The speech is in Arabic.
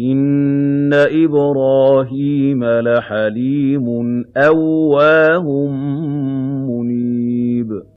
إِنَّ إِبْرَاهِيمَ لَحَلِيمٌ أَوَّاهٌ